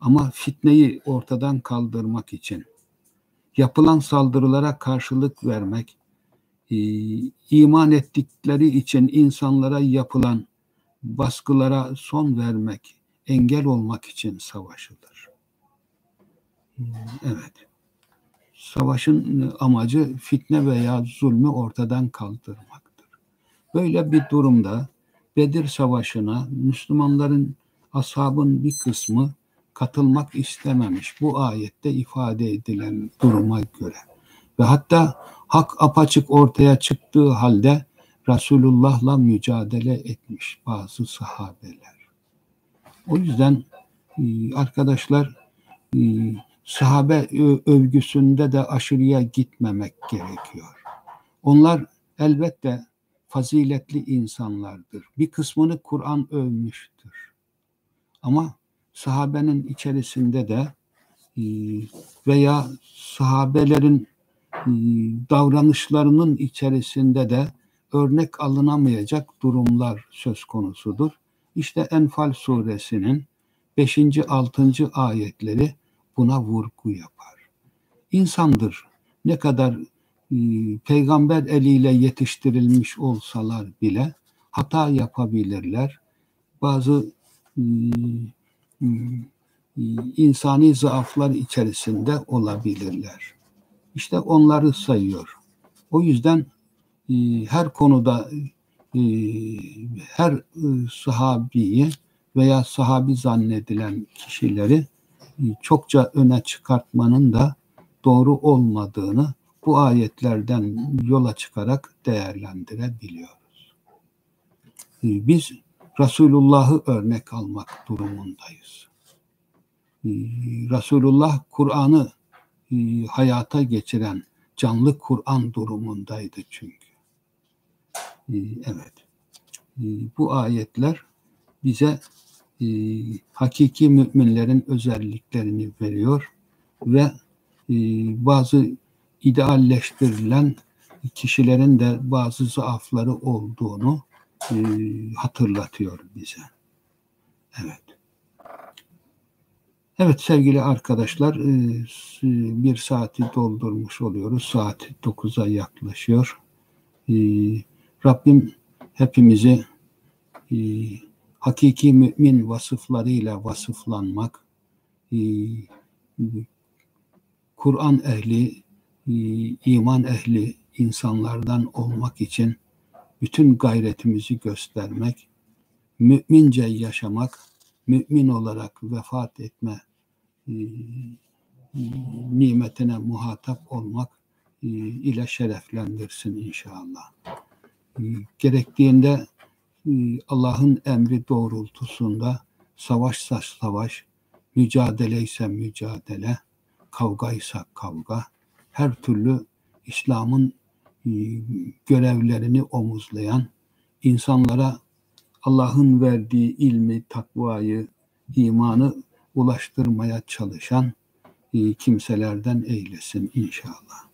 Speaker 1: Ama fitneyi ortadan kaldırmak için, yapılan saldırılara karşılık vermek, e, iman ettikleri için insanlara yapılan baskılara son vermek, engel olmak için savaşılır. Evet. Savaşın amacı fitne veya zulmü ortadan kaldırmaktır. Böyle bir durumda Bedir Savaşı'na Müslümanların ashabın bir kısmı katılmak istememiş. Bu ayette ifade edilen duruma göre. Ve hatta hak apaçık ortaya çıktığı halde Resulullah'la mücadele etmiş bazı sahabeler. O yüzden e, arkadaşlar e, sahabe övgüsünde de aşırıya gitmemek gerekiyor. Onlar elbette faziletli insanlardır. Bir kısmını Kur'an övmüştür. Ama sahabenin içerisinde de e, veya sahabelerin davranışlarının içerisinde de örnek alınamayacak durumlar söz konusudur. İşte Enfal suresinin 5. 6. ayetleri buna vurgu yapar. İnsandır ne kadar e, peygamber eliyle yetiştirilmiş olsalar bile hata yapabilirler. Bazı e, e, insani zaaflar içerisinde olabilirler. İşte onları sayıyor. O yüzden e, her konuda e, her e, sahabiyi veya sahabi zannedilen kişileri e, çokça öne çıkartmanın da doğru olmadığını bu ayetlerden yola çıkarak değerlendirebiliyoruz. E, biz Resulullah'ı örnek almak durumundayız. E, Resulullah Kur'an'ı e, hayata geçiren canlı Kur'an durumundaydı çünkü. E, evet. E, bu ayetler bize hakiki müminlerin özelliklerini veriyor ve bazı idealleştirilen kişilerin de bazı zaafları olduğunu e, hatırlatıyor bize. Evet. Evet sevgili arkadaşlar e, bir saati doldurmuş oluyoruz. Saat 9'a yaklaşıyor. E, Rabbim hepimizi e, hakiki mümin vasıflarıyla vasıflanmak, Kur'an ehli, iman ehli insanlardan olmak için bütün gayretimizi göstermek, mümince yaşamak, mümin olarak vefat etme nimetine muhatap olmak e, ile şereflendirsin inşallah. E, gerektiğinde Allah'ın emri doğrultusunda savaşsa savaş, mücadele ise mücadele, kavga ise kavga, her türlü İslam'ın görevlerini omuzlayan, insanlara Allah'ın verdiği ilmi, takvayı, imanı ulaştırmaya çalışan e, kimselerden eylesin inşallah.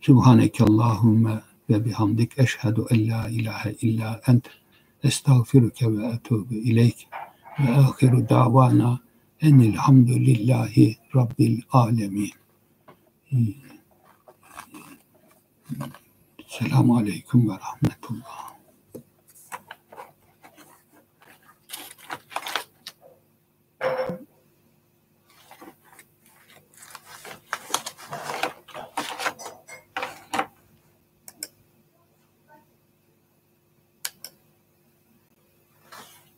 Speaker 1: Subhaneke Allahümme ve bihamdik eşhedü en la ilahe illa ent estağfiruke ve etubu ileyk ve ahiru davana enilhamdülillahi rabbil alemin. Selamun Aleyküm ve Rahmetullah.